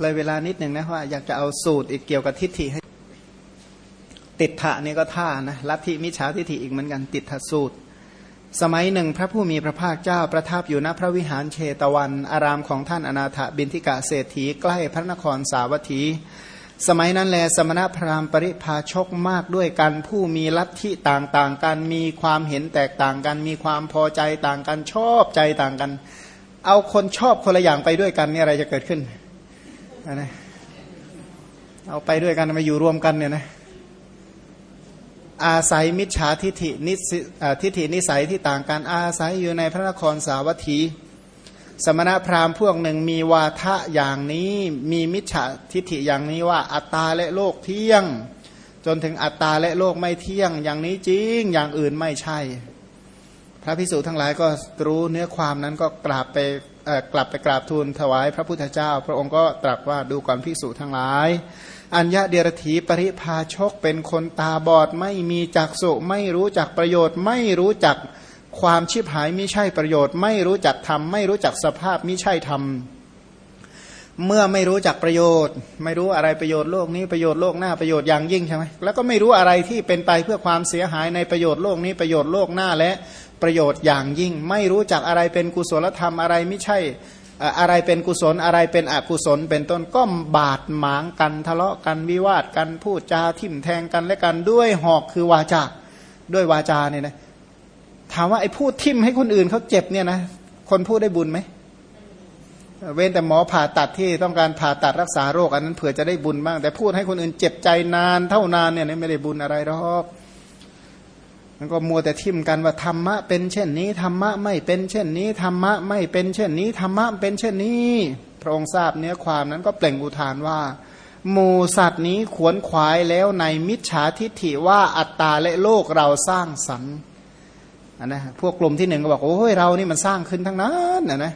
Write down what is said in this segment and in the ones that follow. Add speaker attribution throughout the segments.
Speaker 1: เลยเวลานิดหนึ่งนะว่าอยากจะเอาสูตรอีกเกี่ยวกับทิฏฐิให้ ติดถะนี่ก็ท่านะลัทธิมิจฉาทิฏฐิอีกเหมือนกันติดถะสูตร สมัยหนึ่งพระผู้มีพระภาคเจ้าประทับอยู่ณพระวิหารเชตวัน อารามของท่านอนาถบินทิกาเศรษฐีใกล้พระนครสาวัตถี สมัยนั้นแลสมณพราหมณ์ปริพาชกมากด้วยกันผู้มีลัทธิต่างๆกันมีความเห็นแตกต่างกัน มีความพอใจต่างกันชอบใจต่างกัน เอาคนชอบคนละอย่างไปด้วยกันนี่อะไรจะเกิดขึ้น นะเอาไปด้วยกันมาอยู่รวมกันเนี่ยนะอาศัยมิจฉาทิฏฐินิสทิฏฐินิสัยที่ต่างกันอาศัยอยู่ในพระนครสาวัตถี สมณพราหมณ์พวกหนึ่งมีวาทะอย่างนี้มีมิจฉาทิฏฐิอย่างนี้ว่าอัตตาและโลกเที่ยง จนถึงอัตตาและโลกไม่เที่ยง อย่างนี้จริงอย่างอื่นไม่ใช่ พระพิสุทั้งหลายก็รู้เนื้อความนั้นก็กราบไปกลับไปกราบทูลถวายพระพุทธเจ้า พระองค์ก็ตรัสว่าดูก่อนพิสุทั้งหลาย อัญญาเดียรถีปริพาชกเป็นคนตาบอดไม่มีจักสุไม่รู้จักประโยชน์ ไม่รู้จักความชิบหายมิใช่ประโยชน์ ไม่รู้จักธรรมไม่รู้จักสภาพมิใช่ธรรม เมื่อไม่รู้จักประโยชน์ ไม่รู้อะไรประโยชน์โลกนี้ประโยชน์โลกหน้าประโยชน์อย่างยิ่งใช่ไหมแล้วก็ไม่รู้อะไรที่เป็นไปเพื่อความเสียหายในประโยชน์โลกนี้ประโยชน์โลกหน้าและประโยชน์อย่างยิ่ง ไม่รู้จักอะไรเป็นกุศลธรรมอะไรไม่ใช่อะไรเป็นกุศลอะไรเป็นอกุศล เป็นต้นก็บาดหมางกันทะเลาะกันวิวาทกันพูดจาทิ่มแทงกันและกันด้วยหอกคือวาจาด้วยวาจาเนี่ยนะถามว่าไอ้พูดทิ่มให้คนอื่นเขาเจ็บเนี่ยนะคนพูดได้บุญไหม เว้นแต่หมอผ่าตัดที่ต้องการผ่าตัดรักษาโรค อันนั้นเผื่อจะได้บุญบ้าง แต่พูดให้คนอื่นเจ็บใจนานเท่านานเนี่ยไม่ได้บุญอะไรหรอกมันก็มัวแต่ทิมกันว่าธรรมะเป็นเช่นนี้ธรรมะไม่เป็นเช่นนี้ธรรมะไม่เป็นเช่นนี้ธรรมะเป็นเช่นนี้ พระองค์ทราบเนื้อความนั้นก็เปล่งอุทานว่าหมูสัตว์นี้ขวนขวายแล้วในมิจฉาทิฏฐิว่าอัตตาและโลกเราสร้างสรรค์นะพวกกลุ่มที่หนึ่งก็บอกโอ้ยเรานี่มันสร้างขึ้นทั้งนั้นนะนะ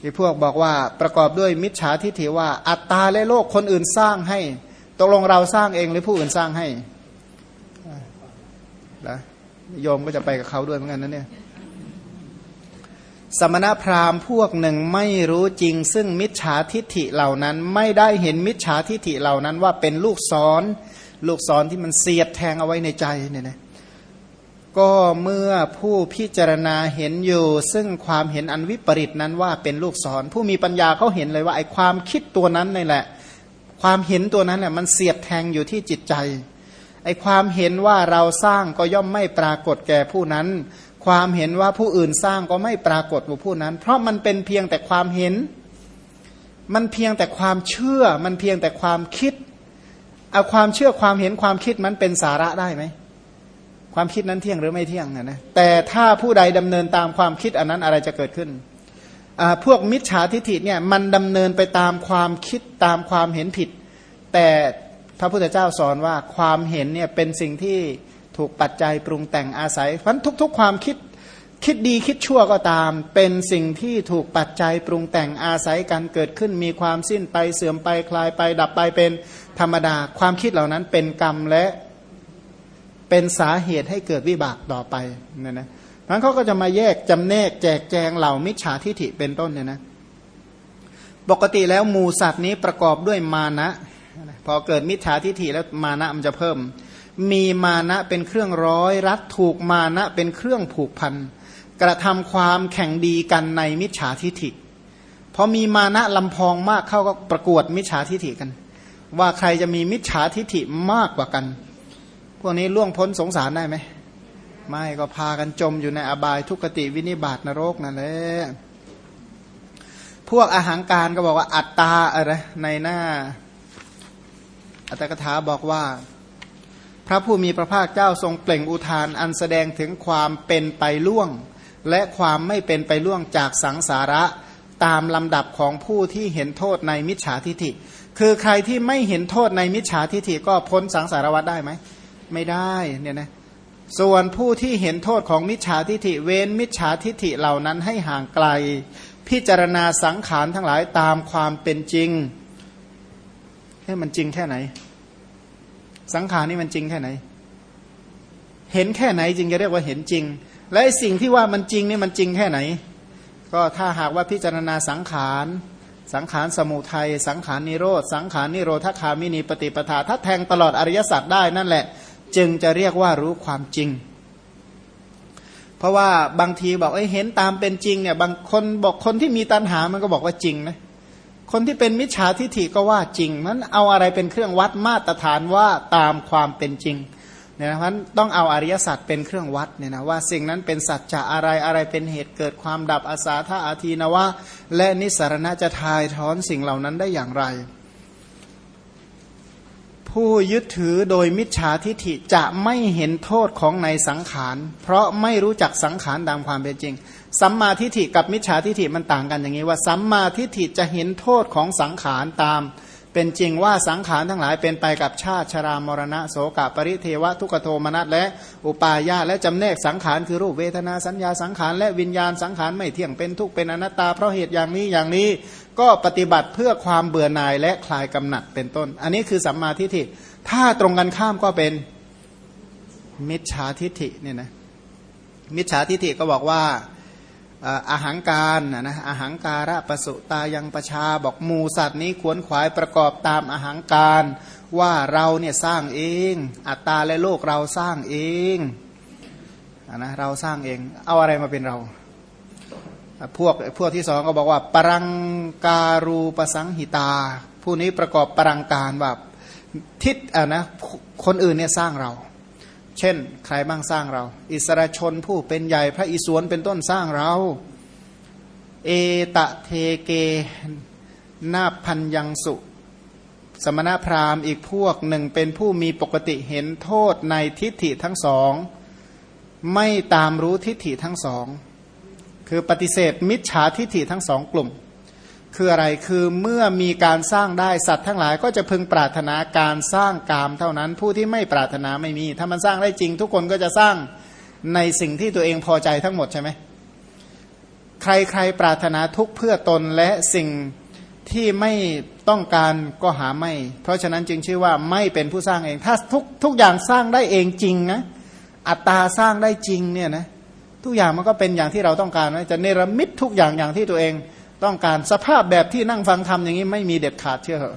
Speaker 1: ที่พวกบอกว่าประกอบด้วยมิจฉาทิฏฐิว่า อัตตาและโลกคนอื่นสร้างให้ตกลงเราสร้างเองหรือผู้อื่นสร้างให้นะโยมก็จะไปกับเขาด้วยเหมือนกันนะเนี่ยสมณพราหมณ์พวกหนึ่งไม่รู้จริง ซึ่งมิจฉาทิฐิเหล่านั้น ไม่ได้เห็นมิจฉาทิฐิเหล่านั้นว่าเป็นลูกศรลูกศรที่มันเสียดแทงเอาไว้ในใจเนี่ยนะ ก็เมื่อผู้พิจารณาเห็นอยู่ ซึ่งความเห็นอันวิปริตนั้นว่าเป็นลูกศร ผู้มีปัญญาเขาเห็นเลยว่าไอ้ความคิดตัวนั้นนี่แหละ ความเห็นตัวนั้นแหละมันเสียดแทงอยู่ที่จิตใจไอความเห็นว่าเราสร้างก็ย่อมไม่ปรากฏแก่ผู้นั้น ความเห็นว่าผู้อื่นสร้างก็ไม่ปรากฏผู้ผู้นั้น เพราะมันเป็นเพียงแต่ความเห็น มันเพียงแต่ความเชื่อ มันเพียงแต่ความคิดเอาความเชื่อความเห็นความคิดมันเป็นสาระได้ไหม ความคิดนั้นเที่ยงหรือไม่เที่ยงนะนะแต่ถ้าผู้ใดดำเนินตามความคิดอันนั้นอะไรจะเกิดขึ้นพวกมิจฉาทิฏฐิเนี่ยมันดำเนินไปตามความคิดตามความเห็นผิด แต่พระพุทธเจ้าสอนว่าความเห็นเนี่ยเป็นสิ่งที่ถูกปัจจัยปรุงแต่งอาศัยเพราะทุก ๆ ความคิดคิดดีคิดชั่วก็ตาม เป็นสิ่งที่ถูกปัจจัยปรุงแต่งอาศัยการเกิดขึ้นมีความสิ้นไปเสื่อมไปคลายไปดับไปเป็นธรรมดา ความคิดเหล่านั้นเป็นกรรมและ เป็นสาเหตุให้เกิดวิบากต่อไปเนี่ยนะนั้นเขาก็จะมาแยกจำแนกแจกแจงเหล่ามิจฉาทิฐิเป็นต้นเนี่ยนะปกติแล้วหมูสัตว์นี้ประกอบด้วยมานะ พอเกิดมิจฉาทิฏฐิแล้วมานะมันจะเพิ่ม มีมานะเป็นเครื่องร้อย รัดถูกมานะเป็นเครื่องผูกพันกระทำความแข่งดีกันในมิจฉาทิฏฐิพอมีมานะลำพองมากเข้าก็ประกวดมิจฉาทิฏฐิกัน ว่าใครจะมีมิจฉาทิฏฐิมากกว่ากัน พวกนี้ล่วงพ้นสงสารได้ไหม ไม่ก็พากันจมอยู่ในอบายทุกติวินิบาตนรกนั่นแหละพวกอาหารการก็บอกว่าอัตตาอะไรในหน้า อัตถกถาบอกว่า พระผู้มีพระภาคเจ้าทรงเปล่งอุทานอันแสดงถึงความเป็นไปล่วง และความไม่เป็นไปล่วงจากสังสาระตามลำดับของผู้ที่เห็นโทษในมิจฉาทิฐิ คือใครที่ไม่เห็นโทษในมิจฉาทิฐิก็พ้นสังสารวัฏได้ไหม ไม่ได้เนี่ยนะส่วนผู้ที่เห็นโทษของมิจฉาทิฐิเว้นมิจฉาทิฐิเหล่านั้นให้ห่างไกล พิจารณาสังขารทั้งหลายตามความเป็นจริงให้มันจริงแค่ไหน สังขารนี่มันจริงแค่ไหน เห็นแค่ไหนจริงจะเรียกว่าเห็นจริง และสิ่งที่ว่ามันจริงนี่มันจริงแค่ไหน ก็ถ้าหากว่าพิจารณาสังขารสังขารสมุทัยสังขารนิโรธสังขารนิโรธคามินีปฏิปทาถ้าแทงตลอดอริยสัจได้นั่นแหละ จึงจะเรียกว่ารู้ความจริง เพราะว่าบางทีบอกเอ้เห็นตามเป็นจริงเนี่ยบางคนบอกคนที่มีตัณหามันก็บอกว่าจริงนะคนที่เป็นมิจฉาทิฐิก็ว่าจริงนั้นเอาอะไรเป็นเครื่องวัดมาตรฐานว่าตามความเป็นจริงเนี่ยนะเพราะต้องเอาอริยสัจเป็นเครื่องวัดเนี่ยนะว่าสิ่งนั้นเป็นสัจจะอะไรอะไรเป็นเหตุเกิดความดับอาสาธาอาทีนวะและนิสรณะจะทายถอนสิ่งเหล่านั้นได้อย่างไร ผู้ยึดถือโดยมิจฉาทิฐิจะไม่เห็นโทษของในสังขาร เพราะไม่รู้จักสังขารตามความเป็นจริง สัมมาทิฏฐิกับมิจฉาทิฏฐิมันต่างกันอย่างนี้ว่า สัมมาทิฏฐิจะเห็นโทษของสังขารตาม เป็นจริงว่าสังขารทั้งหลายเป็นไปกับชาติชรามรณะโสกปริเทวะทุกโทมนัสและอุปาญาและจำแนกสังขารคือรูปเวทนาสัญญาสังขารและวิญญาณสังขารไม่เที่ยงเป็นทุกข์เป็นอนัตตาเพราะเหตุอย่างนี้อย่างนี้ ก็ปฏิบัติเพื่อความเบื่อหน่ายและคลายกำหนัดเป็นต้น อันนี้คือสัมมาทิฏฐิ ถ้าตรงกันข้ามก็เป็นมิจฉาทิฏฐิเนี่ยนะมิจฉาทิฏฐิก็บอกว่าอาหางการนะอาหางการะปสุตายังประชาบอกหมูสัตว์นี้ขวนขวายประกอบตามอาหางการ ว่าเราเนี่ยสร้างเอง อัตตาและโลกเราสร้างเองนะเราสร้างเอง เอาอะไรมาเป็นเรา พวกพวกที่สองก็บอกว่า ปรังการูปสังหิตา ผู้นี้ประกอบปรังการแบบทิศอะนะคนอื่นเนี่ยสร้างเรา เช่น ใครบ้างสร้างเรา อิสระชนผู้เป็นใหญ่พระอิศวรเป็นต้นสร้างเรา เอตะเทเกนาพันยังสุ สมณพราหมณ์อีกพวกหนึ่งเป็นผู้มีปกติเห็นโทษในทิฏฐิทั้งสอง ไม่ตามรู้ทิฏฐิทั้งสอง คือปฏิเสธมิจฉาทิฏฐิทั้งสองกลุ่ม คืออะไรคือเมื่อมีการสร้างได้สัตว์ทั้งหลายก็จะพึงปรารถนาการสร้างกามเท่านั้น ผู้ที่ไม่ปรารถนาไม่มี ถ้ามันสร้างได้จริง ทุกคนก็จะสร้างในสิ่งที่ตัวเองพอใจทั้งหมดใช่ไหมใครๆปรารถนาทุกเพื่อตนและสิ่งที่ไม่ต้องการก็หาไม่ เพราะฉะนั้นจึงชื่อว่าไม่เป็นผู้สร้างเอง ถ้าทุกทุกอย่างสร้างได้เองจริงนะอัตตาสร้างได้จริงเนี่ยนะ ทุกอย่างมันก็เป็นอย่างที่เราต้องการนะจะเนรมิตทุกอย่างอย่างที่ตัวเองต้องการสภาพแบบที่นั่งฟังธรรมอย่างนี้ไม่มีเด็ดขาดเชื่อเหอะ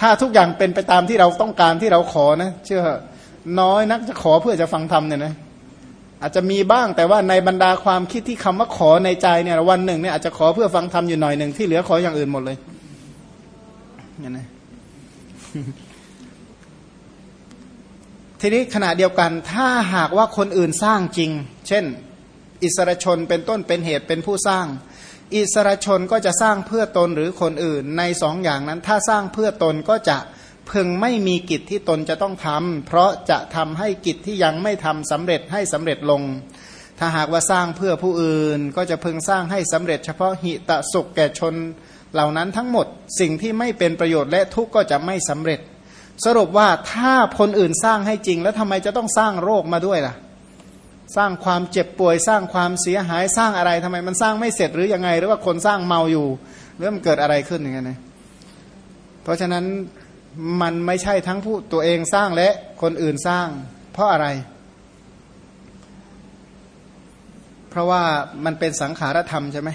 Speaker 1: ถ้าทุกอย่างเป็นไปตามที่เราต้องการที่เราขอนะ เชื่อเหอะน้อยนักจะขอเพื่อจะฟังธรรมเนี่ยนะอาจจะมีบ้างแต่ว่าในบรรดาความคิดที่คำว่าขอในใจเนี่ยวันหนึ่งเนี่ยอาจจะขอเพื่อฟังธรรมอยู่หน่อยหนึ่งที่เหลือขออย่างอื่นหมดเลยเนี่ยนะทีนี้ขณะเดียวกันถ้าหากว่าคนอื่นสร้างจริง เช่น อิสรชนเป็นต้นเป็นเหตุเป็นผู้สร้าง อิสระชนก็จะสร้างเพื่อตนหรือคนอื่นในสองอย่างนั้น ถ้าสร้างเพื่อตนก็จะพึงไม่มีกิจที่ตนจะต้องทำเพราะจะทำให้กิจที่ยังไม่ทำสำเร็จให้สำเร็จลง ถ้าหากว่าสร้างเพื่อผู้อื่น ก็จะพึงสร้างให้สำเร็จ เฉพาะหิตะสุขแก่ชนเหล่านั้นทั้งหมด สิ่งที่ไม่เป็นประโยชน์และทุกข์ก็จะไม่สำเร็จ สรุปว่าถ้าคนอื่นสร้างให้จริง แล้วทำไมจะต้องสร้างโรคมาด้วยล่ะ สร้างความเจ็บป่วย สร้างความเสียหายสร้างอะไรทำไม มันสร้างไม่เสร็จหรือยังไง หรือว่าคนสร้างเมาอยู่หรือมันเกิดอะไรขึ้นอย่างเงี้ยนะเพราะฉะนั้นมันไม่ใช่ทั้งผู้ตัวเองสร้างและคนอื่นสร้าง เพราะอะไร เพราะว่ามันเป็นสังขารธรรมใช่ไหม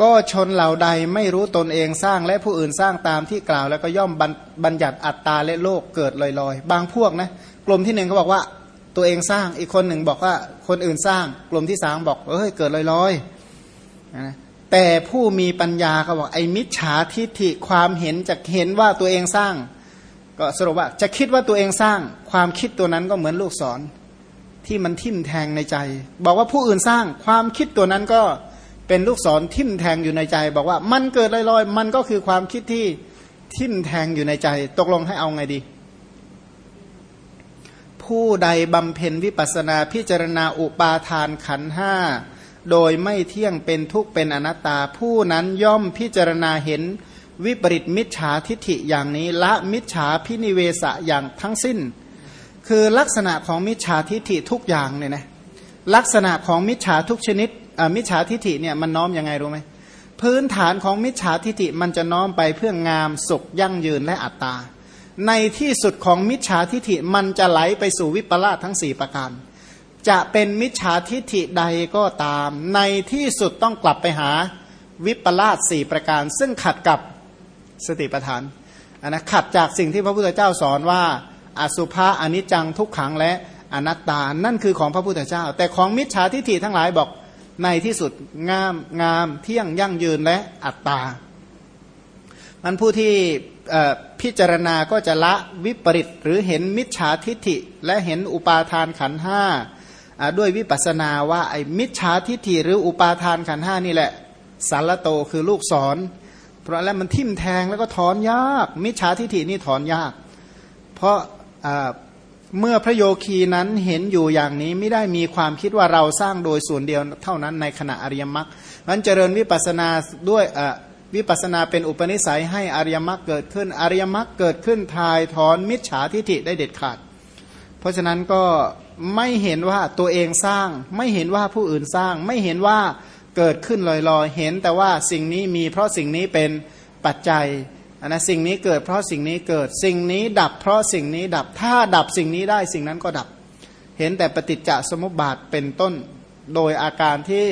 Speaker 1: ก็ชนเหล่าใดไม่รู้ตนเองสร้างและผู้อื่นสร้างตามที่กล่าว แล้วก็ย่อมบัญญัติอัตตาและโลกเกิดลอยๆ บางพวกนะกลุ่มที่หนึ่งเขาบอกว่าตัวเองสร้างอีกคนหนึ่งบอกว่าคนอื่นสร้าง กลุ่มที่สามบอกเอ้ยเกิดลอยๆนะแต่ผู้มีปัญญาเขาบอกไอ้มิจฉาทิฏฐิความเห็นจะเห็นว่าตัวเองสร้าง ก็สรุปว่าจะคิดว่าตัวเองสร้าง ความคิดตัวนั้นก็เหมือนลูกศรที่มันทิ่มแทงในใจ บอกว่าผู้อื่นสร้าง ความคิดตัวนั้นก็ เป็นลูกศรทิ่มแทงอยู่ในใจ บอกว่ามันเกิดลอยๆ มันก็คือความคิดที่ทิ่มแทงอยู่ในใจ ตกลงให้เอาไงดี ผู้ใดบำเพ็ญวิปัสนาพิจารณาอุปาทานขันห้าโดยไม่เที่ยงเป็นทุกข์เป็นอนัตตา ผู้นั้นย่อมพิจารณาเห็นวิปริตมิจฉาทิฐิอย่างนี้ละมิจฉาพินิเวสะอย่างทั้งสิ้น คือลักษณะของมิจฉาทิฐิทุกอย่างเนี่ยนะลักษณะของมิจฉาทุกชนิด มิจฉาทิฐิเนี่ยมันน้อมยังไงรู้ไหมพื้นฐานของมิจฉาทิฐิมันจะน้อมไปเพื่องามสุขยั่งยืนและอัตตา ในที่สุดของมิจฉาทิฐิมันจะไหลไปสู่วิปลาสทั้งสี่ประการ จะเป็นมิจฉาทิฐิใดก็ตาม ในที่สุดต้องกลับไปหาวิปลาสสี่ประการ ซึ่งขัดกับสติปัฏฐานอันนะขัดจากสิ่งที่พระพุทธเจ้าสอนว่า อสุภะอนิจจังทุกขังและอนัตตา นั่นคือของพระพุทธเจ้า แต่ของมิจฉาทิฏฐิทั้งหลายบอก ในที่สุดงามงามเที่ยงยั่งยืนและอัตตา มันผู้ที่พิจารณาก็จะละวิปริตหรือเห็นมิจฉาทิฏฐิ และเห็นอุปาทานขันห้าด้วยวิปัสนาว่าไอ้มิจฉาทิฏฐิหรืออุปาทานขันห้านี่แหละสารโตคือลูกศร เพราะแล้วมันทิ่มแทงแล้วก็ถอนยาก มิจฉาทิฏฐินี่ถอนยาก เพราะ เมื่อพระโยคีนั้นเห็นอยู่อย่างนี้ไม่ได้มีความคิดว่าเราสร้างโดยส่วนเดียวเท่านั้นในขณะอริยมรรคมันเจริญวิปัสนาด้วยวิปัสนาเป็นอุปนิสัยให้อริยมรรคเกิดขึ้น อริยมรรคเกิดขึ้นทายถอนมิจฉาทิฏฐิได้เด็ดขาด เพราะฉะนั้นก็ไม่เห็นว่าตัวเองสร้าง ไม่เห็นว่าผู้อื่นสร้าง ไม่เห็นว่าเกิดขึ้นลอยๆ เห็นแต่ว่าสิ่งนี้มีเพราะสิ่งนี้เป็นปัจจัย อันนะสิ่งนี้เกิดเพราะสิ่งนี้เกิดสิ่งนี้ดับเพราะสิ่งนี้ดับถ้าดับสิ่งนี้ได้สิ่งนั้นก็ดับ เห็นแต่ปฏิจจสมุปบาทเป็นต้น โดยอาการที่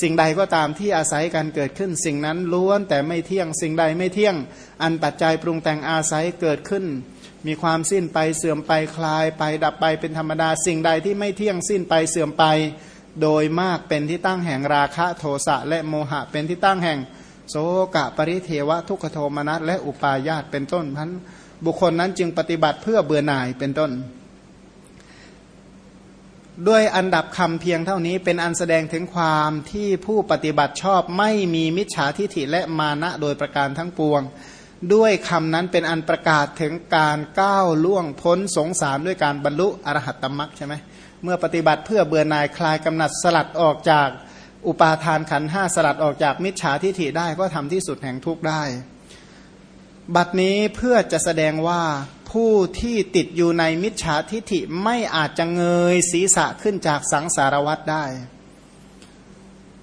Speaker 1: สิ่งใดก็ตามที่อาศัยการเกิดขึ้น สิ่งนั้นล้วนแต่ไม่เที่ยงสิ่งใดไม่เที่ยง อันปัจจัยปรุงแต่งอาศัยเกิดขึ้น มีความสิ้นไปเสื่อมไปคลายไปดับไปเป็นธรรมดา สิ่งใดที่ไม่เที่ยงสิ้นไปเสื่อมไป โดยมากเป็นที่ตั้งแห่งราคะโทสะและโมหะเป็นที่ตั้งแห่ง โสกะปริเทวะทุกขโทมนัสและอุปาญาตเป็นต้นพันบุคคลนั้นจึงปฏิบัติเพื่อเบื่อหน่ายเป็นต้น ด้วยอันดับคำเพียงเท่านี้เป็นอันแสดงถึงความที่ผู้ปฏิบัติชอบไม่มีมิจฉาทิฐิและมานะโดยประการทั้งปวง ด้วยคำนั้นเป็นอันประกาศถึงการก้าวล่วงพ้นสงสารด้วยการบรรลุอรหัตตมรักใช่ไหมเมื่อปฏิบัติเพื่อเบื่อหน่ายคลายกำหนัดสลัดออกจาก อุปาทานขันห้าสลัดออกจากมิจฉาทิฐิได้ก็ทำที่สุดแห่งทุกข์ได้ บัดนี้เพื่อจะแสดงว่าผู้ที่ติดอยู่ในมิจฉาทิฐิไม่อาจจะเงยศีรษะขึ้นจากสังสารวัฏได้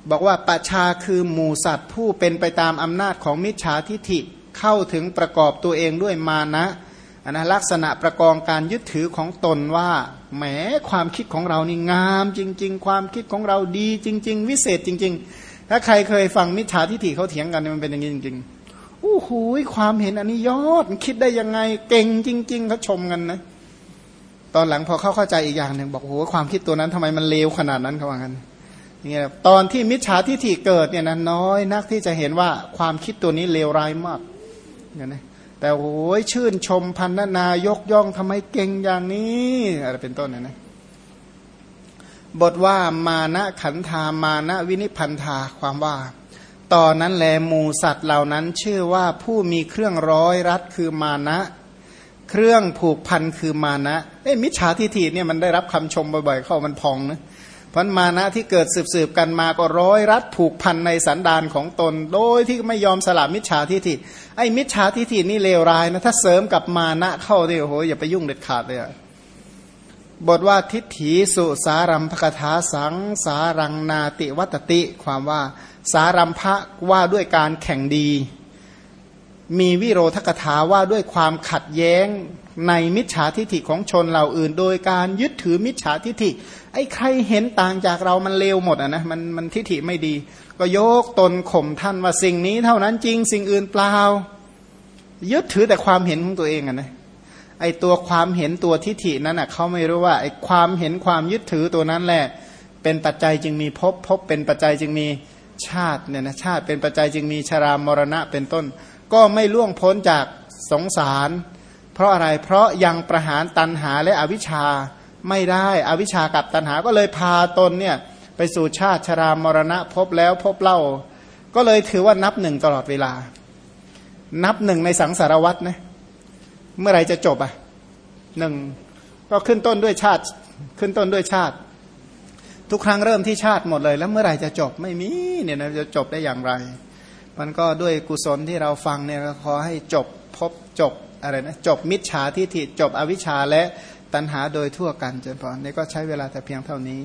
Speaker 1: บอกว่าประชาคือหมูสัตว์ผู้เป็นไปตามอำนาจของมิจฉาทิฐิเข้าถึงประกอบตัวเองด้วยมานะนะลักษณะประกองการยึดถือของตนว่า แหมความคิดของเรานี่งามจริง ๆ ความคิดของเราดีจริง ๆ วิเศษจริง ๆ ถ้าใครเคยฟังมิจฉาทิฏฐิเขาเถียงกันมันเป็นอย่างนี้จริงๆอู้หูความเห็นอันนี้ยอดคิดได้ยังไงเก่งจริง ๆเขาชมกันนะตอนหลังพอเขาเข้าใจอีกอย่างหนึ่งบอกโอ้ความคิดตัวนั้นทำไมมันเลวขนาดนั้นเขาว่ากันอย่างเงี้ยตอนที่มิจฉาทิฏฐิเกิดเนี่ยนะน้อยนักที่จะเห็นว่าความคิดตัวนี้เลวร้ายมากอย่างนี้ แต่โอ้ยชื่นชมพันนายกย่องทำไมเก่งอย่างนี้อะไรเป็นต้นนะนะบทว่ามานะขันธามานะวินิพันธาความว่าตอนนั้นแลหมูสัตว์เหล่านั้นชื่อว่าผู้มีเครื่องร้อยรัดคือมานะ เครื่องผูกพันคือมานะเอ้มิจฉาทิฏฐิเนี่ยมันได้รับคำชมบ่อยๆเข้ามันพองนะ พันมานะที่เกิดสืบๆกันมาก็ร้อยรัดผูกพันในสันดานของตน โดยที่ไม่ยอมสละมิจฉาทิฏฐิไอ้มิจฉาทิฏฐินี่เลวร้ายนะถ้าเสริมกับมานะเข้าเนี่ยโอ้โหอย่าไปยุ่งเด็ดขาดเลยบทว่าทิฏฐิสุสารัมภกถาสังสารังนาติวัตติ ความว่าสารัมภะว่าด้วยการแข่งดี มีวิโรธกถาว่าด้วยความขัดแย้งในมิจฉาทิฐิของชนเหล่าอื่น โดยการยึดถือมิจฉาทิฐิ ไอ้ใครเห็นต่างจากเรามันเลวหมดอะนะมันมันทิฐิไม่ดี ก็ยกตนข่มท่านว่าสิ่งนี้เท่านั้นจริงสิ่งอื่นเปล่า ยึดถือแต่ความเห็นของตัวเองอะนะไอ้ตัวความเห็นตัวทิฐินั้นอะเขาไม่รู้ว่าไอ้ความเห็นความยึดถือตัวนั้นแหละ เป็นปัจจัยจึงมีภพภพเป็นปัจจัยจึงมีชาติเนี่ยนะชาติเป็นปัจจัยจึงมีชรามรณะเป็นต้น ก็ไม่ล่วงพ้นจากสงสาร เพราะอะไรเพราะยังประหารตันหาและอวิชชาไม่ได้อวิชากับตันหาก็เลยพาตนเนี่ยไปสู่ชาติชรามรณะพบแล้วพบเล่า ก็เลยถือว่านับหนึ่งตลอดเวลา นับหนึ่งในสังสารวัตรนะเมื่อไรจะจบอะหนึ่งก็ขึ้นต้นด้วยชาติขึ้นต้นด้วยชาติ ทุกครั้งเริ่มที่ชาติหมดเลย แล้วเมื่อไรจะจบไม่มีเนี่ยนะจะจบได้อย่างไร มันก็ด้วยกุศลที่เราฟังเนี่ยขอให้จบพบจบอะไรนะจบมิจฉาทิฏฐิจบอวิชชาและตัณหาโดยทั่วกันจนพอนี่ก็ใช้เวลาแต่เพียงเท่านี้